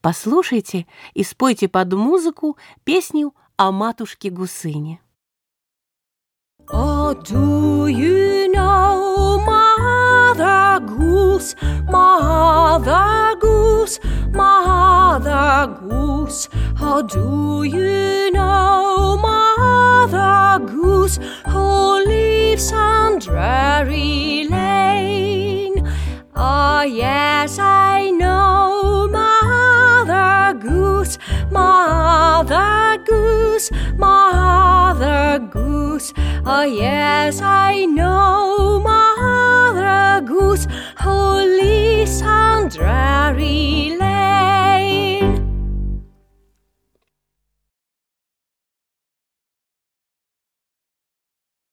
Послушайте и спойте под музыку песню о матушке Гусыне. Oh, do you know Mother Goose, Mother Goose, Mother Goose? How do you know Mother Goose who lives on Drury Lane? Oh, yes, I know mother goose, mother goose. Oh, yes, I know, mother goose. Holy